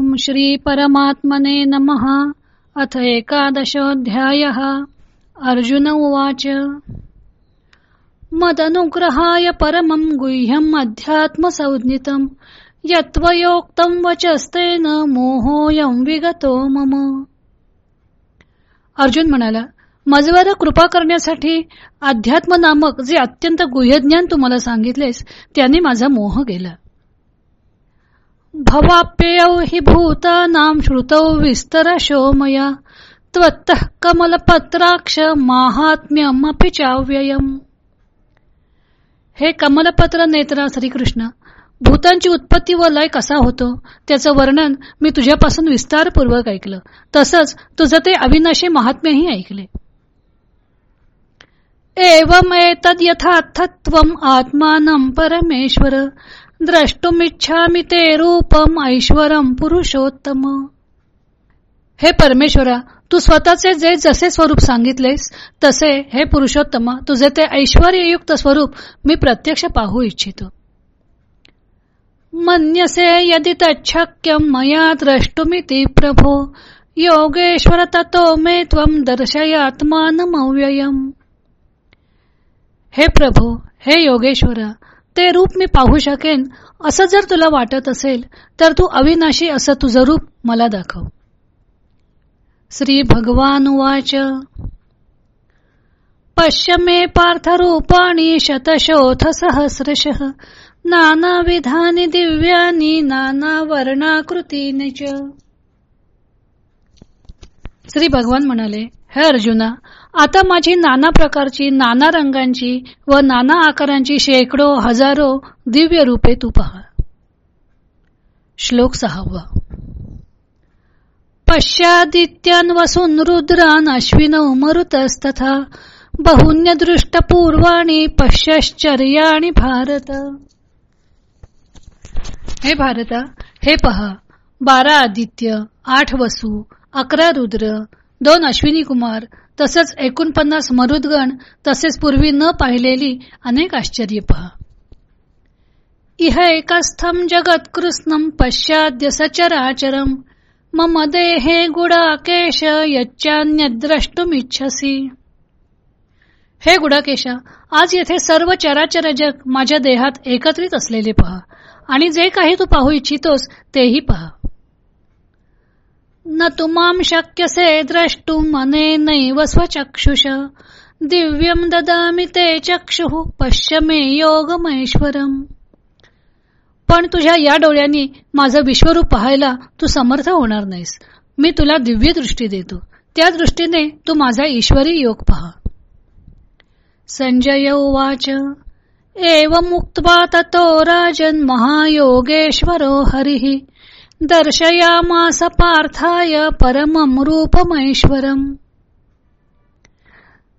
ओम श्री परमात्मने नमः. अथ एकादशोऽध्यायः. अर्जुन उवाच। मदनुग्रहाय परमं गुह्यम् अध्यात्मसंज्ञितम्. यत्त्वयोक्तं वचस्तेन मोहोऽयं विगतो मम। अर्जुन म्हणाला मजवर कृपा करण्यासाठी अध्यात्म नामक जे अत्यंत गुह्यज्ञान तुम्हाला सांगितलेस त्याने माझा मोह गेला भवाप्ययौ हि भूतानां श्रुतौ विस्तरशो मया त्वत्तः कमलपत्राक्ष माहात्म्यमपि चाव्ययम्। हे कमलपत्र नेत्रा श्रीकृष्ण भूतांची उत्पत्ती व लय कसा होतो त्याचं वर्णन मी तुझ्यापासून विस्तारपूर्वक ऐकलं तसंच तुझं ते अविनाशी महात्म्यही ऐकले. एवमेतद यथार्थत्वम आत्मानं परमेश्वर द्रष्टुमिच्छामि ते रूपम ऐश्वरम पुरुषोत्तम। हे परमेश्वरा तू स्वतःचे जे जसे स्वरूप सांगितलेस तसे हे पुरुषोत्तम तुझे ते ऐश्वर्ययुक्त स्वरूप मी प्रत्यक्ष पाहू इच्छितो। मन्यसे यदि तच्छक्यम मया द्रष्टुमिति प्रभो योगेश्वर ततो मे त्वम दर्शयात्मानमव्ययम। हे प्रभो हे योगेश्वरा ते रूप मी पाहू शकेन. असं जर तुला वाटत असेल तर तू अविनाशी असं तुझं रूप मला दाखव. श्री भगवान वाच पश्चिमे मे पार्थ रूपाणी शतशोथ सहस्रश. नानाविधानी दिव्यानी नाना वर्णाकृतीने श्री भगवान म्हणाले हे अर्जुना आता माझी नाना प्रकारची नाना रंगांची व नाना आकारांची शेकडो हजारो दिव्य रूपे तू पहा. श्लोक सहावा. पश्चादित्यान वसून रुद्रान अश्विन मरुतस्तथा बहुन्य दृष्ट पूर्वाणी पश्चर्याणी भारत. हे भारता हे पहा बारा आदित्य आठ वसू अकरा रुद्र दोन अश्विनी कुमार तसंच एकोणपन्नास मरुदगण तसेच पूर्वी न पाहिलेली अनेक आश्चर्य पहा. इह एकास्थम जगत पश्चाद्य सचराचरम मम देहे गुडाकेश इच्छसी हे गुडाकेशा आज येथे सर्व चराचर जग माझ्या देहात एकत्रित असलेले पहा आणि जे काही तू पाहू इच्छितोस तेही पहा. न तुमाम शक्यसे द्रष्टुम अनेनैव स्वचक्षुष। दिव्यम ददामि ते चक्षु पश्य मे योगमैश्वरम। पण तुझ्या या डोळ्यांनी माझं विश्वरूप पाहायला तू समर्थ होणार नाहीस. मी तुला दिव्य दृष्टी देतो. त्या दृष्टीने तू माझा ईश्वरी योग पहा. संजय उवाच एव मुक्त्वा ततो राजन महायोगेश्वरो हरिः। दर्शयामास पार्थाय परमम रूपमैश्वरम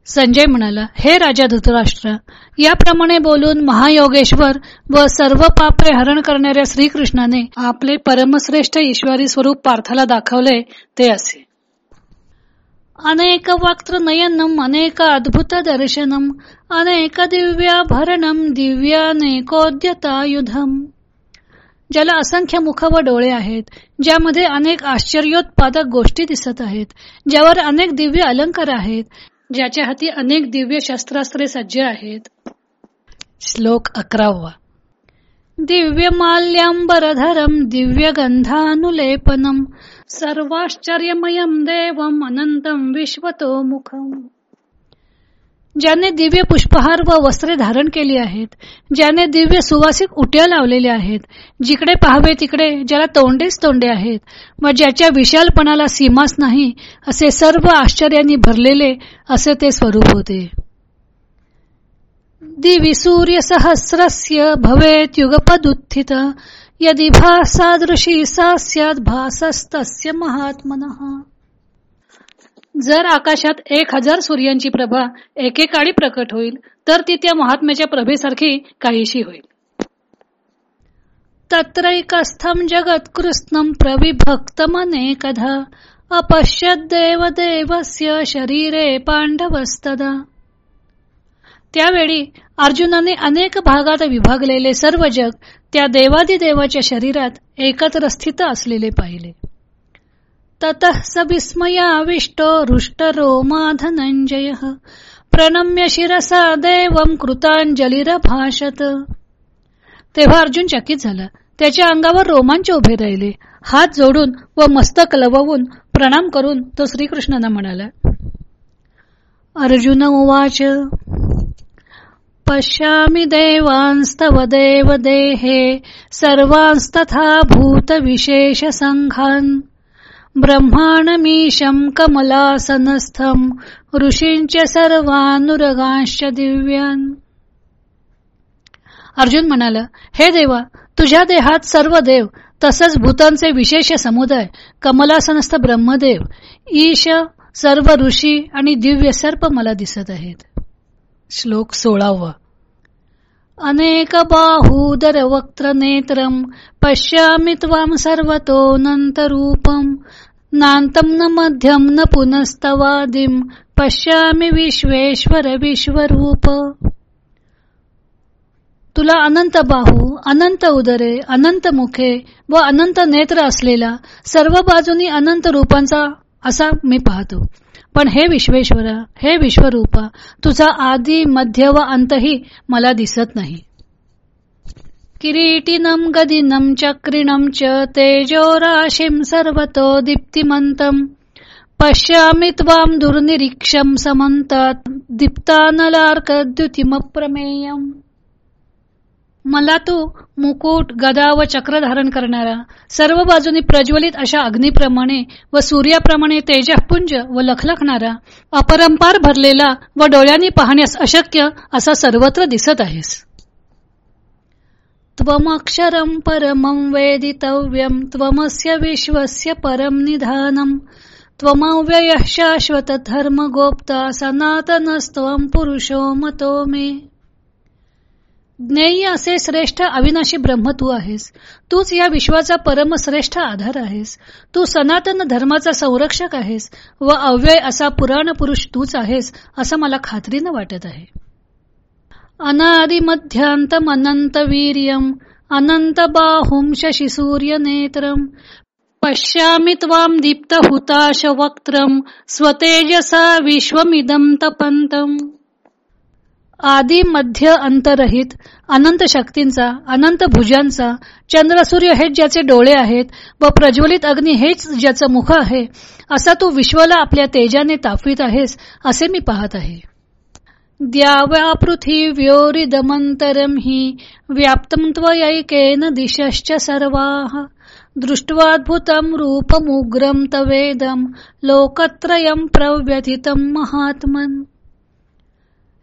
संजय म्हणाला हे राजा धृतराष्ट्र याप्रमाणे बोलून महायोगेश्वर व सर्व पापे हरण करणाऱ्या श्रीकृष्णाने आपले परमश्रेष्ठ ईश्वरी स्वरूप पार्थाला दाखवले ते असे. अनेक वक्त्र नयनम अनेक अद्भुत दर्शनम अनेक दिव्याभरणम दिव्यानेकोद्यतायुधम. ज्याला असंख्य मुख व डोळे आहेत ज्यामध्ये अनेक आश्चर्योत्पादक गोष्टी दिसत आहेत ज्यावर अनेक दिव्य अलंकार आहेत ज्याच्या हाती अनेक दिव्य शस्त्रास्त्रे सज्ज आहेत. श्लोक अकरावा. दिव्य माल्यांबरधरम दिव्य गंधानुलेपनम सर्वाश्चर्यमयम देवम अनंतम विश्वतो मुखम ज्याने दिव्य पुष्पहार व वस्त्रे धारण केली आहेत ज्याने दिव्य सुवासिक उट्या लावलेल्या आहेत जिकडे पाहावे तिकडे ज्याला तोंडेच तोंडे आहेत व ज्याच्या विशालपणाला सीमाच नाही असे सर्व आश्चर्यांनी भरलेले असे ते स्वरूप होते. दिवी सूर्य सहस्रस्य भवेत युगपदुत्थित यदि भासादृशी सा स्यात भासस्तस्य महात्मनः। जर आकाशात एक हजार सूर्यांची प्रभा एकेकाळी प्रकट होईल तर ती त्या महात्म्याच्या प्रभेसारखी काहीशी होईल. तत्रैकस्थम जगत कृष्णम प्रविभक्तमनेकधा अपश्यत देव देवस्य शरीरे पांडवस्तदा त्यावेळी अर्जुनाने अनेक भागात विभागलेले सर्व जग त्या देवादिदेवाच्या शरीरात एकत्र स्थित असलेले पाहिले. तत स विस्मयाविष्टो रोमा धनंजय प्रणम्य शिरसा देवं भाषत तेव्हा अर्जुन चकित झाला. त्याच्या अंगावर रोमांच उभे राहिले. हात जोडून व मस्तक लवून प्रणाम करून तो श्रीकृष्णांना म्हणाला अर्जुन उवाच पश्यामि देवांस्तव देव देहे सर्वांस्तथा भूत विशेष संघान ब्रह्माणमीशं कमलासनस्थम ऋषींच सर्वानुरगांश दिव्यान. अर्जुन म्हणाला हे देवा तुझ्या देहात सर्व देव तसंच भूतांचे विशेष समुदाय कमलासनस्थ ब्रह्मदेव ईश सर्व ऋषी आणि दिव्य सर्प मला दिसत आहेत. श्लोक सोळावा. अनेक बाहूदर वक्त्र नेत्रम पश्यामि त्वाम सर्वतोऽनन्तरूपम् नान्तं न मध्यम न पुनस्तवादिम पश्यामि विश्वेश्वर विश्वरूप। तुला अनंत बाहू अनंत उदरे अनंत मुखे व अनंत नेत्र असलेला सर्व बाजूनी अनंत रूपांचा असा मी पाहतो. पण हे विश्वेश्वरा हे विश्वरूपा तुझा आदी मध्य व अंतही मला दिसत नाही. किरीटिनं गदिनं चक्रिणम च तेजोराशिं सर्वतो दीप्तिमन्तम्। पश्यामि त्वां दुर्निरीक्षं समन्तात्। दीप्तानलार्कद्युतिमप्रमेयम्। मला तू मुकुट गदा व चक्र धारण करणारा सर्व बाजूनी प्रज्वलित अशा अग्निप्रमाणे व सूर्याप्रमाणे तेजपुंज व लखलखणारा अपरंपार भरलेला व डोळ्यांनी पाहण्यास अशक्य असा सर्वत्र दिसत आहेस. त्वमक्षरं परमं वेदितव्यं त्वमस्य विश्वस्य परम निधानम् त्वमव्ययः शाश्वतधर्मगोप्ता सनातनस्त्वं पुरुषो मतो मे। ज्ञेय असे श्रेष्ठ अविनाशी ब्रह्म तू आहेस. तूच या विश्वाचा परमश्रेष्ठ आधार आहेस. तू सनातन धर्माचा संरक्षक आहेस व अव्यय असा पुराण पुरुष तूच आहेस असं मला खात्रीनं वाटत आहे. अनादिमध्यांतम अनंत वीर्यम अनंत बाहुं नेत्रम पश्यामि त्वां वक्त्रम स्वतेजसा विश्वमिदं तपंतम आदी मध्य अंतरहित अनंत शक्तींचा अनंत भुजांचा चंद्र सूर्य हेच ज्याचे डोळे आहेत व प्रज्वलित अग्नी हेच ज्याचं मुख आहे असा तू विश्वाला आपल्या तेजाने ताफवीत आहेस असे मी पाहत आहे. द्याव्या पृथिव्योरिदमंतरं हि ही त्वयैकेन दिशश्च सर्वाः दृष्ट्वाद्भुतं रूपमुग्रं तवेदं लोकत्रयं प्रव्यथितं महात्मन।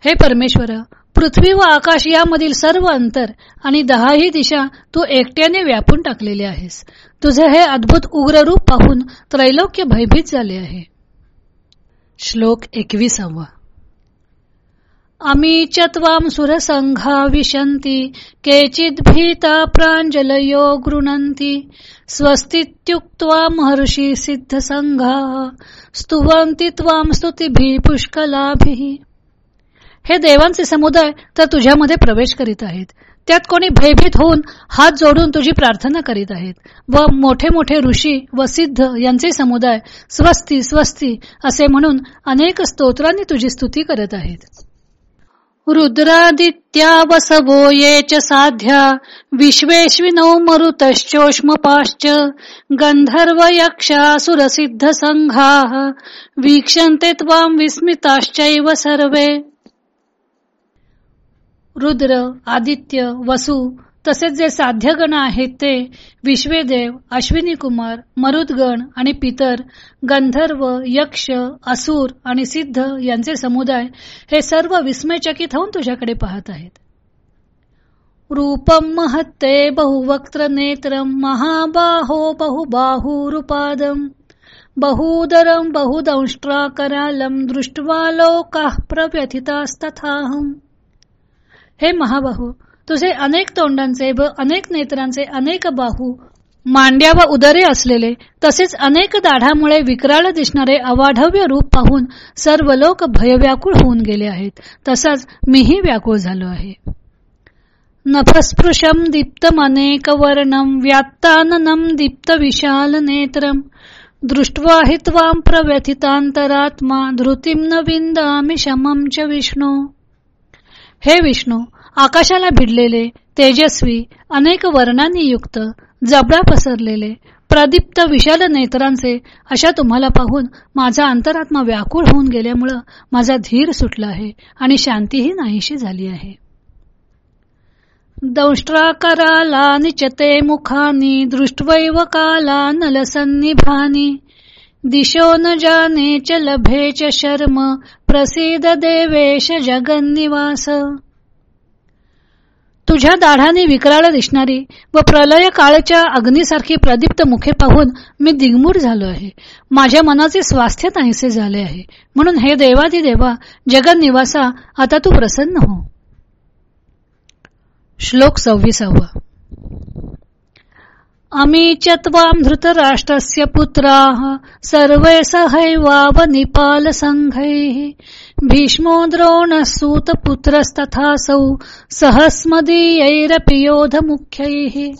हे परमेश्वर पृथ्वी व आकाश यामधील सर्व अंतर आणि दहाही दिशा तू एकट्याने व्यापून टाकलेले आहेस. तुझे हे अद्भुत उग्र रूप पाहून त्रैलोक्य भयभीत झाले आहे. श्लोक एकविसावा. अमी च सुरसंघा विशंती केचित भीता प्राञ्जलयो गृणन्ति स्वस्तित्युक्त्वा महर्षी सिद्ध संघा स्तुवंती त्वाम स्तुतिभिः पुष्कलाभिः। हे देवांचे समुदाय तर तुझ्यामध्ये प्रवेश करीत आहेत. त्यात कोणी भयभीत होऊन हात जोडून तुझी प्रार्थना करीत आहेत. व मोठे मोठे ऋषी व सिद्ध यांचे समुदाय स्वस्ती स्वस्ती असे म्हणून अनेक स्तोत्रांनी तुझी स्तुती करत आहेत. रुद्रादित्या वसवो ये च साध्या विश्वेश्विनौ मरुतश्चोष्मपाश्च गंधर्व यक्षासुरसिद्ध संघा वीक्षन्ते त्वां विस्मिताश्चैव सर्वे। रुद्र आदित्य वसु तसेच जे साध्यगण आहेत ते विश्वेदेव अश्विनी कुमार मरुदगण आणि पितर गंधर्व यक्ष असुर आणि सिद्ध यांचे समुदाय हे सर्व विस्मयचकित होऊन तुझ्याकडे पाहत आहेत. रूपम महत्ते बहुवक्त्र नेत्र महाबाहो बहुबाहुरुपादम बहुदरम बहुदंष्ट्राकरालम दृष्ट्वा लोका प्रव्यथितास्तथाहम। हे महाबाहू तुझे अनेक तोंडांचे व अनेक नेत्रांचे अनेक बाहू मांड्या व उदरे असलेले तसेच अनेक दाढामुळे विक्राळ दिसणारे अवाढव्य रूप पाहून सर्व लोक भयव्याकुळ होऊन गेले आहेत. तसाच मीही व्याकुळ झालो आहे. नभस्पृशम दीप्तमनेक वर्णम व्यात्ताननम दीप्त विशाल नेत्रम दृष्ट्वा प्रव्यथितांतरात्मा धृतीम न विंदामी शमम च विष्णू। हे विष्णू आकाशाला भिडलेले तेजस्वी अनेक वर्णांनी युक्त जबडा पसरलेले प्रदीप्त विशाल नेत्रांचे अशा तुम्हाला पाहून माझा अंतरात्मा व्याकुळ होऊन गेल्यामुळं माझा धीर सुटला आहे आणि शांतीही नाहीशी झाली आहे. दंष्ट्राकाराला निचते मुखानी दृष्टवैव काला नलसन्निभानी दिशो न जाने च लभे च शर्म प्रसिद देवेश जगन्निवास. तुझ्या दाढाने विकराळ दिसणारी व प्रलय काळच्या अग्नीसारखी प्रदीप्त मुखे पाहून मी दिगमूढ झालो आहे. माझ्या मनाचे स्वास्थ्य नाहीसे झाले आहे. म्हणून हे देवादी देवा जगन्निवासा आता तू प्रसन्न हो. श्लोक सव्वीसावा. अमी त्वां धृतराष्ट्रस्य पुत्राः सर्वे सहैवाव निपाल भीष्मो द्रोणसूतपुत्रस्तथासौ सहस्मदीयैरपि योधमुख्यैः।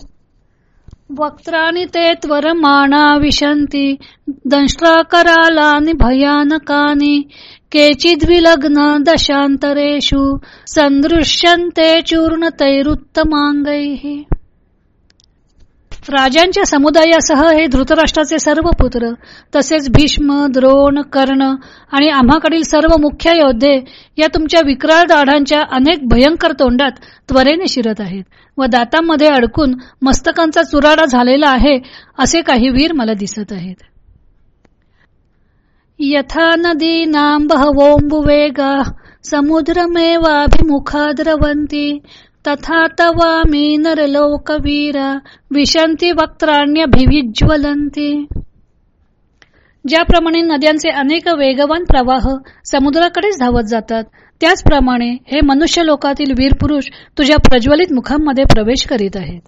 वक्त्राणि ते त्वरमाणा विशन्ति दंष्ट्राकरालानि भयानकानि। केचिद्विलग्न दशान्तरेषु सन्दृश्यन्ते चूर्णतैरुत्तमाङ्गैः। राजांच्या समुदायासह हे धृतराष्ट्राचे सर्व पुत्र तसेच भीष्म द्रोण कर्ण आणि आम्हाकडील सर्व मुख्य योद्धे या तुमच्या विक्राळ दाढांच्या अनेक भयंकर तोंडात त्वरेने शिरत आहेत व दातांमध्ये अडकून मस्तकांचा चुराडा झालेला आहे असे काही वीर मला दिसत आहेत. यथा नदीनां बहवोंबुवेगा समुद्रमेवाभिमुखा द्रवंती तथा तवामी नरलोकवीरा। विशंती वक्त्राण्यभिविज्वलंती ज्याप्रमाणे नद्यांचे अनेक वेगवान प्रवाह समुद्राकडेच धावत जातात. त्याचप्रमाणे हे मनुष्य लोकातील वीर पुरुष तुझ्या प्रज्वलित मुखांमध्ये प्रवेश करीत आहेत.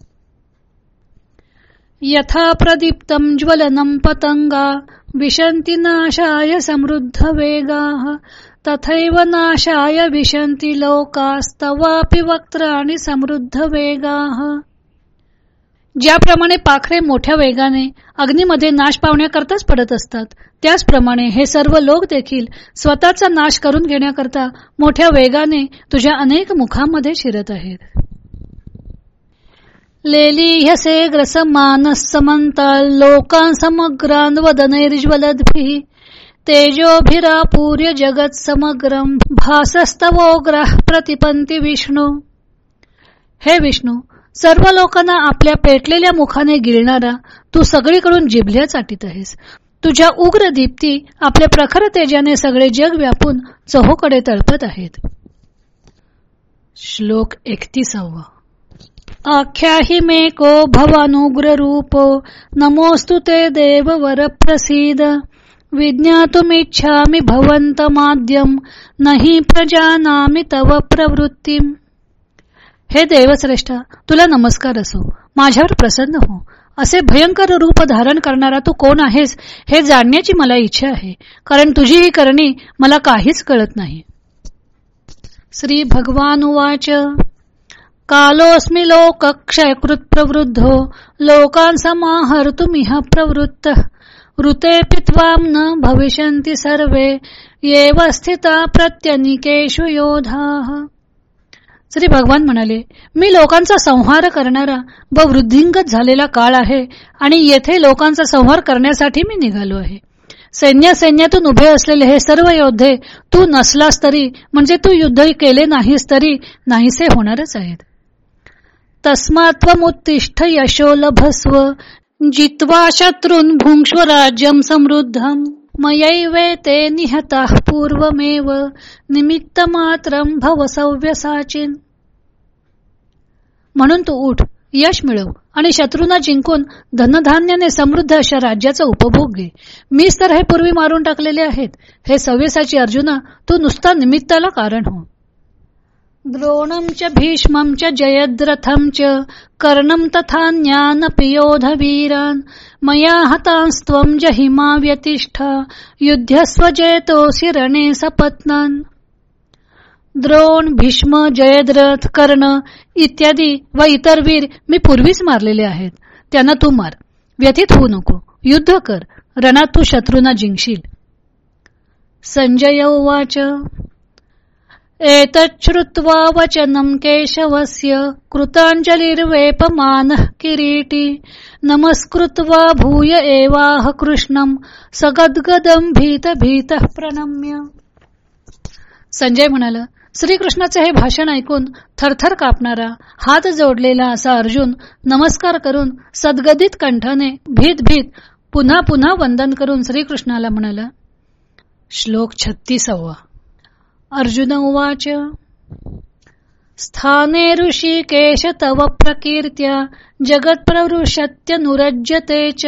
यथा प्रदीप्तम ज्वलनम पतंगा। विशंती नाशाय समृद्ध वेगा तथैव नाशाय विशंती लोकास्तवापि वक्त्राणि समृद्ध वेगा ज्याप्रमाणे पाखरे मोठ्या वेगाने अग्नीमध्ये नाश पावण्याकरताच पडत असतात. त्याचप्रमाणे हे सर्व लोक देखील स्वतःचा नाश करून घेण्याकरता मोठ्या वेगाने तुझ्या अनेक मुखांमध्ये शिरत आहेत. लेलीह्यसे ग्रसमानस समंताल लोकां समग्रान वदनैर्ज्वलद्भिः। तेजोभिरापूर्य जगत समग्रम भासस्तवोग्रह प्रतिपंती विष्णू। हे विष्णू सर्व लोकांना आपल्या पेटलेल्या मुखाने गिळणारा तू सगळीकडून जिभल्या चाटीत आहेस. तुझ्या उग्र दीप्ती आपल्या प्रखर तेजाने सगळे जग व्यापून चहोकडे तळपत आहेत. श्लोक एकतीसावा. आख्याही मे को भवानुग्र नमोऽस्तु नमोस्तु ते देव वर विज्ञातुमिच्छामि भवंत माध्यम नाही प्रजानामि तव प्रवृत्ती हे देवश्रेष्ठा तुला नमस्कार असो। माझ्यावर प्रसन्न हो। असे भयंकर रूप धारण करणारा तू कोण आहेस हे जाणण्याची मला इच्छा आहे. कारण तुझी ही करणी मला काहीच कळत नाही. श्री भगवान उवाच कालोस्मी लोक क्षयकृत प्रवृद्धो लोकां समाहर्तुमिह प्रवृत्त। ऋते पित्वाम न भविष्यन्ति सर्वे। येव स्थिता प्रत्यनिकेशु योधा। श्री भगवान म्हणाले मी लोकांचा संहार करणारा व वृद्धिंगत झालेला काळ आहे आणि येथे लोकांचा संहार करण्यासाठी मी निघालो आहे. सैन्य सैन्यातून उभे असलेले हे सर्व योद्धे तू नसलास तरी म्हणजे तू युद्ध केले नाहीस तरी नाहीसे होणारच आहेत. तस्मात्वमुत्तिष्ठ यशो लभस्व। जित्वा शत्रून भुंक्ष्व राज्यम समृद्धम मयैवेते निहता पूर्वमेव। निमित्त मात्रम भव सव्यसाचिन म्हणून तू उठ यश मिळव आणि शत्रूंना जिंकून धनधान्याने समृद्ध अशा राज्याचा उपभोग घे. मीच तर हे पूर्वी मारून टाकलेले आहेत. हे सव्यसाची अर्जुना तू नुसता निमित्ताला कारण हो. द्रोणं च भीष्मं च जयद्रथं च कर्णं तथा ज्ञानपियोधवीरान् मया हतांस्त्वं जहिमा व्यतिष्ठ युद्धस्वजेतोऽसि रणे सपत्नान्। द्रोण भीष्म जयद्रथ कर्ण इत्यादी व इतर वीर मी पूर्वीच मारलेले आहेत. त्यांना तू मार. व्यथित होऊ नको. युद्ध कर. रणात तू शत्रूंना जिंकशील. संजय उवाच. एतच्छ्रुत्वा वचनं केशवस्य कृताञ्जलिर्वेपमानः किरीटी। नमस्कृत्वा भूय एवाह कृष्णं सगद्गदं भीत भीत प्रणम्य। संजय म्हणाला श्रीकृष्णाचे हे भाषण ऐकून थरथर कापणारा हात जोडलेला असा अर्जुन नमस्कार करून सद्गदित कंठाने भीत भीत पुन्हा पुन्हा वंदन करून श्रीकृष्णाला म्हणाला श्लोक छत्तीसावा. अर्जुन उवाच स्थाने ऋषिकेश तव प्रकीर्त्या नुरज्यते च।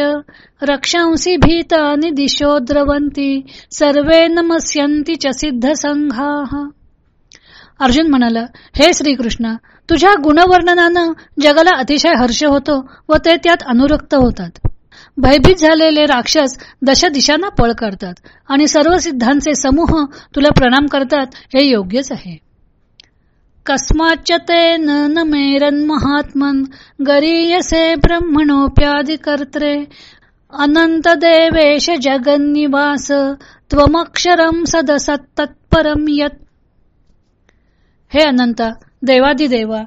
रक्षांसी भीतानि दिशो द्रवंती सर्वे नमस्यंती च सिद्ध संघा अर्जुन म्हणाला हे श्रीकृष्ण तुझ्या गुणवर्णनानं जगाला अतिशय हर्ष होतो व ते त्यात अनुरक्त होतात. भयभीत झालेले राक्षस दश दिशांना पळ करतात आणि सर्व सिद्धांचे समूह तुला प्रणाम करतात हे योग्यच आहे. कस्माच्च ते न मेरन महात्मन गरीयसे ब्रह्मणोप्यादिकर्त्रे अनंत देवेश जगन्निवास त्वमक्षरम सदसत्तत्परम यत। हे अनंता देवादिदेवा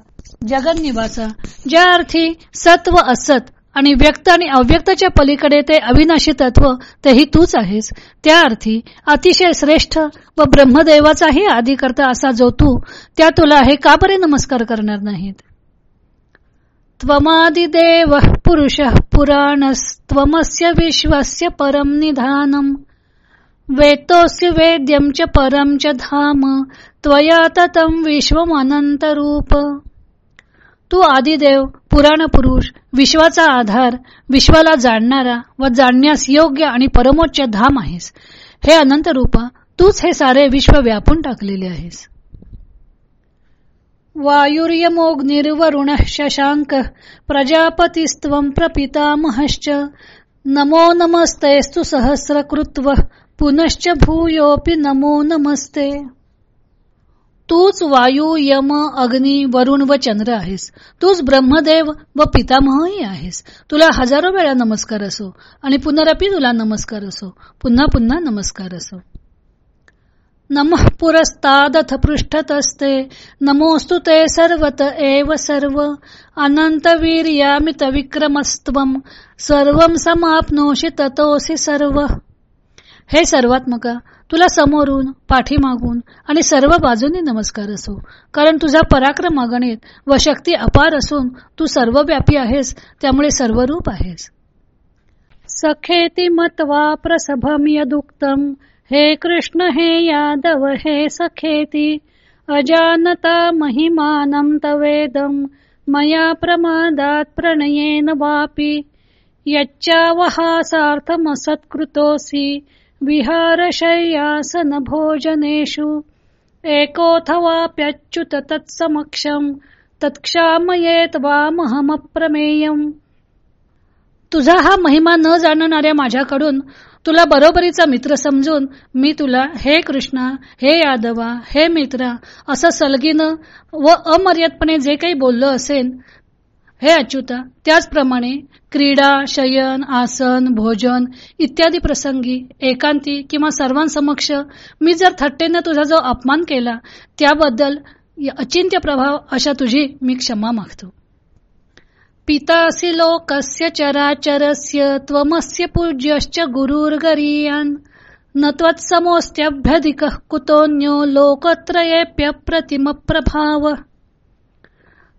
जगन्निवासा ज्या अर्थी सत्व असत आणि व्यक्त आणि अव्यक्तच्या पलीकडे ते अविनाशी तत्व तेही तूच आहेस. त्या अर्थी अतिशय श्रेष्ठ व ब्रह्मदेवाचाही आदी करता असा जो तू त्या तुला हे का बरे नमस्कार करणार नाहीत? त्वमादिदेव पुरुष पुराणस्त्वमस्य विश्वस्य परम निधानम। वेतोस्य वेद्यम च परम च धाम। त्वया ततम रूप तू आदिदेव पुराण पुरुष विश्वाचा आधार विश्वाला जाणणारा व जाणण्यास योग्य आणि परमोच्च धाम आहेस. हे अनंत रूपा तूच हे सारे विश्व व्यापून टाकलेले आहेस. वायुर्यमोग्निर्वरुण शशांक प्रजापतीस्त्व प्रपितामहश्च नमो नमस्तेस्तु सहस्रकृत्व पुनश्च भूयोपि नमो नमस्ते. तूच वायू यम अग्नी वरुण व चंद्र आहेस. तूच ब्रह्मदेव व पितामहही आहेस. तुला हजारो वेळा नमस्कार असो आणि पुनरपी तुला नमस्कार असो. पुन्हा पुन्हा नमस्कार असो. नम पुरस्तादथ पृष्ठतस्ते. नमोस्तु ते सर्वत एव सर्व. अनंत वीर्यामित विक्रमस्त्वम सर्व समाप्नोषि ततोसी सर्व. हे सर्वात्मका तुला समोरून पाठीमागून आणि सर्व बाजूनी नमस्कार असो. कारण तुझा पराक्रम अगणित व शक्ती अपार असून तू सर्वव्यापी आहेस त्यामुळे सर्वरूप आहेस. सखेती मत्वा प्रसभम यदुक्तम हे कृष्ण हे यादव हे सखेती. अजानता महिमानम तवेदम. मया प्रमादात प्रणयेन वापी. यच्चावहासार्थमसत्कृतोसी विहारशय्यासन भोजनेषु एकोऽथवाप्यच्युत तत्समक्षम तत्क्षामयेत वामहमप्रमेयम तुझा हा महिमा न जाणणाऱ्या माझ्याकडून तुला बरोबरीचा मित्र समजून मी तुला हे कृष्णा हे यादवा हे मित्रा असं सलगीनं व अमर्यादपणे जे काही बोललो असेल हे अच्युता त्याचप्रमाणे क्रीडा शयन आसन भोजन इत्यादी प्रसंगी एकांती किंवा सर्वांसमक्ष मी जर थट्टेनं तुझा जो अपमान केला त्याबद्दल अचिंत्य प्रभाव अशा तुझी मी क्षमा मागतो. पितासी लोकस्य चराचरस्य त्वमस्य पूज्यश्च गुरुर्गरीयान। न त्वत्समोस्त्यभ्यधिक कुतोन्यो लोकत्रयेप्य प्रतिम प्रभाव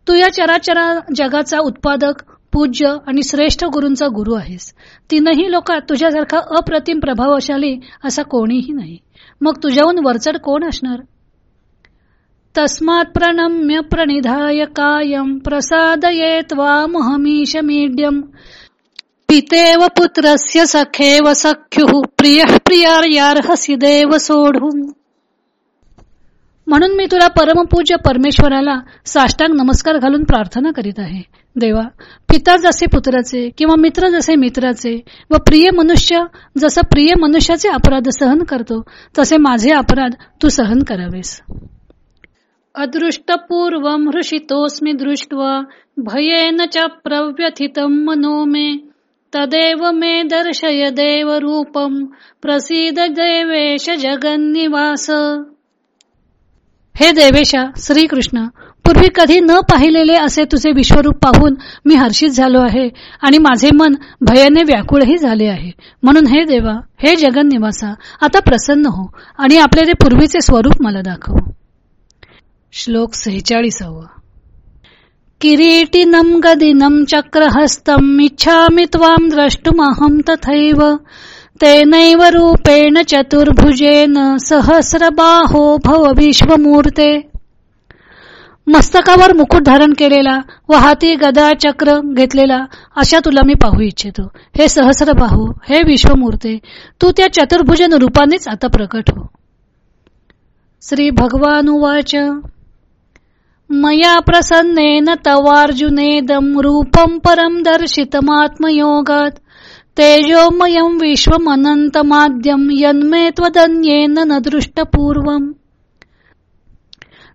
तू या चराचरा जगाचा उत्पादक पूज्य आणि श्रेष्ठ गुरूंचा गुरु आहेस. तीनही लोकात तुझ्यासारखा अप्रतिम प्रभावशाली असा कोणीही नाही. मग तुझ्याहून वरचड कोण असणार? तस्मात प्रणम्य प्रणिधाय कायम प्रसादये त्वामहमीश मीड्यम। पितेव पुत्रस्य सखेव सख्यु प्रिय प्रियार्यार्हसि देव सोढून म्हणून मी तुला परमपूज्य परमेश्वराला साष्टांग नमस्कार घालून प्रार्थना करीत आहे. देवा पिता जसे पुत्राचे किंवा मित्र जसे मित्राचे व प्रिय मनुष्य जसा प्रिय मनुष्याचे अपराध सहन करतो तसे माझे अपराध तू सहन करावेस. अदृष्टपूर्व हृषितोस्मी दृष्ट्वा भयेन च प्रव्यथितं मनो मे तदेव मे दर्शय देव रूपम प्रसिद्ध देवेश जगन्निवास। हे देवेशा श्रीकृष्ण पूर्वी कधी न पाहिलेले असे तुझे विश्वरूप पाहून मी हर्षित झालो आहे आणि माझे मन भयाने व्याकुळही झाले आहे. म्हणून हे देवा हे जगन निवासा आता प्रसन्न हो आणि आपले ते पूर्वीचे स्वरूप मला दाखव. श्लोक सेहेचाळीसावा. किरीटिनं गदिनं चक्रहस्तम् इच्छामि त्वां द्रष्टुमहं तथैव तेनैव रूपेण चतुर्भुजेन सहस्रबाहो भव विश्वमूर्ते. मस्तकावर मुकुट धारण केलेला व हाती गदा चक्र घेतलेला अशा तुला मी पाहू इच्छितो. हे सहस्रबाहू हे विश्वमूर्ते तू त्या चतुर्भुजन रूपानेच आता प्रकट हो. श्री भगवान उवाच. मया प्रसन्नेन तवार्जुनेदं रूपं परं दर्शितमात्मयोगात. तेजोमयं विश्वमनन्तमाद्यं यन्मे त्वदन्येन न दृष्टपूर्वम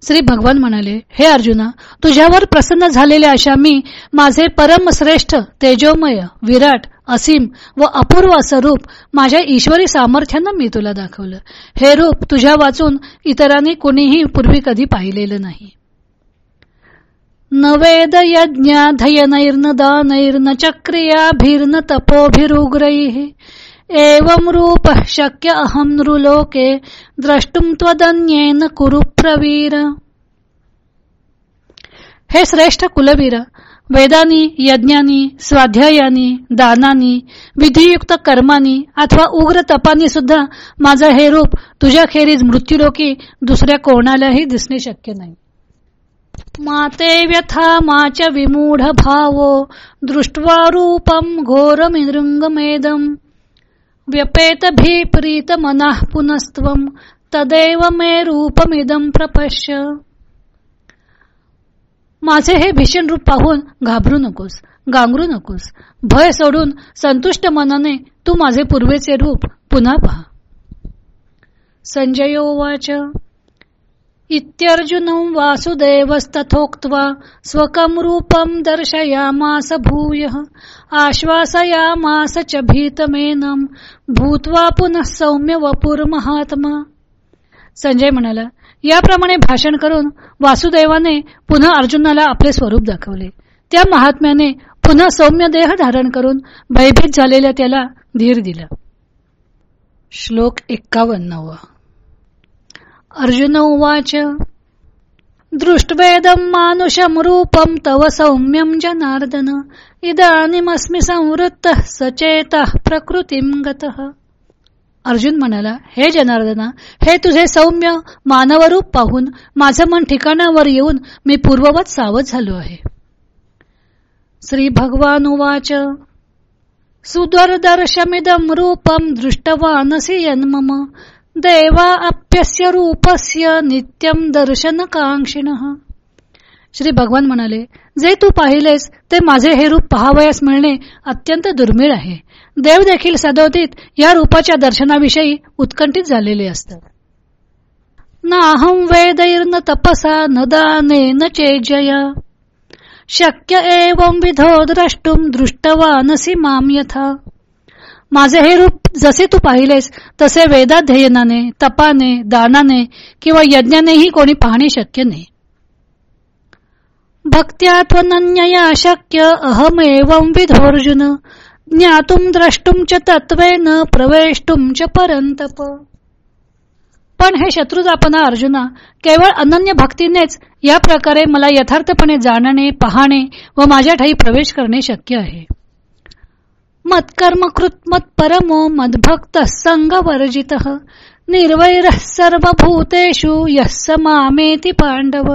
श्री भगवान म्हणाले हे अर्जुना तुझ्यावर प्रसन्न झालेले अशा मी माझे परम श्रेष्ठ तेजोमय विराट असीम व अपूर्व असं रूप माझ्या ईश्वरी सामर्थ्यानं मी तुला दाखवलं. हे रूप तुझ्या वाचून इतरांनी कोणीही पूर्वी कधी पाहिलेलं नाही. न वेद यज्ञाधयनैर्न दानैर्न चक्रियाभिर्न तपोभिरुग्रैः। एवं रूप शक्य अहम नृलोके द्रष्टुम त्वदन्येन कुरु प्रवीर। हे श्रेष्ठ कुलवीर वेदानी यज्ञानी स्वाध्यायानी दानानी विधियुक्त कर्मानी अथवा उग्र तपानी सुद्धा माझं हे रूप तुझ्याखेरीज मृत्यूलोकी दुसऱ्या कोणालाही दिसणे शक्य नाही। माते व्यथा माच विमूढ भावो दृष्ट्वा रूपम घोरमिदृंगमेदम व्यपेत भीप्रीत मनाः तदेव मे रूपमिदम प्रपश्य। माझे हे भीषण रूप पाहून घाबरू नकोस गांगरू नकोस. भय सोडून संतुष्ट मनाने तू माझे पूर्वेचे रूप पुन्हा पहा. संजयोवाच इत्यर्जुनं वासुदेवस्तथोक्त्वा स्वकं रूपं दर्शयामास भूयः आश्वासयामास च भीतमेनं भूत्वा पुनः सौम्य वपुर्महात्मा संजय म्हणाला याप्रमाणे भाषण करून वासुदेवाने पुन्हा अर्जुनाला आपले स्वरूप दाखवले. त्या महात्म्याने पुन्हा सौम्य देह धारण करून भयभीत झालेल्या त्याला धीर दिला. श्लोक एक्कावन्नावा. अर्जुन उवाच दृष्ट्वेदं मानुषं रूपं तव सौम्यं जनार्दन इदानीमस्मि संवृत्तः सचेतः प्रकृतीं गतः. अर्जुन म्हणाला हे जनार्दना हे तुझे सौम्य मानवरूप पाहून माझं मन ठिकाणावर येऊन मी पूर्ववत सावध झालो आहे. श्री भगवान उवाच सुदर्दर्शमिदं रूपं दृष्टवानसि यन्मम देवा आप्यस्य रूपस्य नित्यम दर्शन कांक्षिण श्री भगवान म्हणाले जे तू पाहिलेस ते माझे हे रूप पहावयास मिळणे अत्यंत दुर्मिळ आहे. देव देखील सदोदित या रूपाच्या दर्शनाविषयी उत्कंठित झालेले असतात. न अहम न तपसा न दाने न चेजय शक्य एवं विधो द्रष्टुम दृष्टवानसी माम यथा। माझे हे रूप जसे तू पाहिलेस तसे वेदाध्ययनाने तपाने दानाने किंवा यज्ञानेही कोणी पाहणे शक्य नाही. भक्त्यात्वनन्यया शक्य अहमेवं विधोर्जुन ज्ञातुम द्रष्टुम च तत्वेन प्रवेष्टुम च परंतप पण हे शत्रुदापना अर्जुना केवळ अनन्य भक्तीनेच या प्रकारे मला यथार्थपणे जाणणे पाहणे व माझ्या ठाई प्रवेश करणे शक्य आहे. मत्कर्मकृत्मत् परमो संग सङ्गवर्जितः। निर्वैरः सर्वभूतेषु यः स मामेति पांडव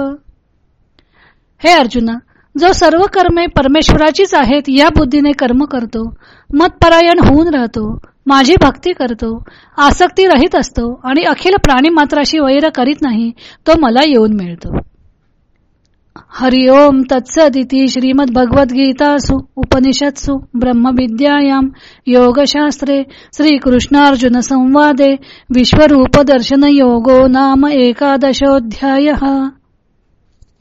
हे अर्जुना जो सर्व कर्मे परमेश्वराचीच आहेत या बुद्धीने कर्म करतो मतपरायण होऊन राहतो माझी भक्ती करतो आसक्ती रहित असतो आणि अखिल प्राणी मात्राशी वैर करीत नाही तो मला येऊन मिळतो। हरि हरिओम तत्सदिति श्रीमद्भगवद्गीतासु उपनिषत्सु ब्रह्मविद्यायां योगशास्त्रे श्रीकृष्णार्जुनसंवादे विश्वरूपदर्शनयोगो नाम एकादशोऽध्यायः।